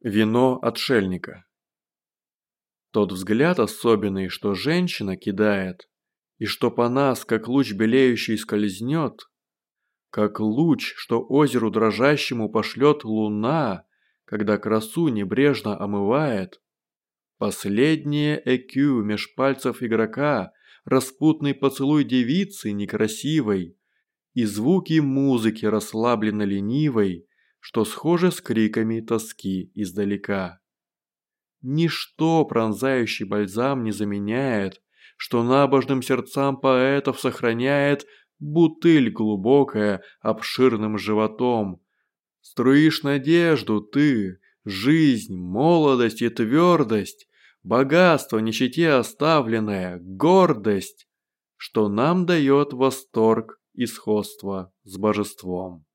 Вино отшельника. Тот взгляд особенный, что женщина кидает, и что по нас, как луч белеющий, скользнет, как луч, что озеру дрожащему пошлет луна, когда красу небрежно омывает. Последнее ЭКЮ меж пальцев игрока, распутный поцелуй девицы некрасивой, и звуки музыки расслабленно ленивой, что схоже с криками тоски издалека. Ничто пронзающий бальзам не заменяет, что набожным сердцам поэтов сохраняет бутыль глубокая обширным животом. Струишь надежду ты, жизнь, молодость и твердость, богатство нищете оставленное, гордость, что нам дает восторг и сходство с божеством.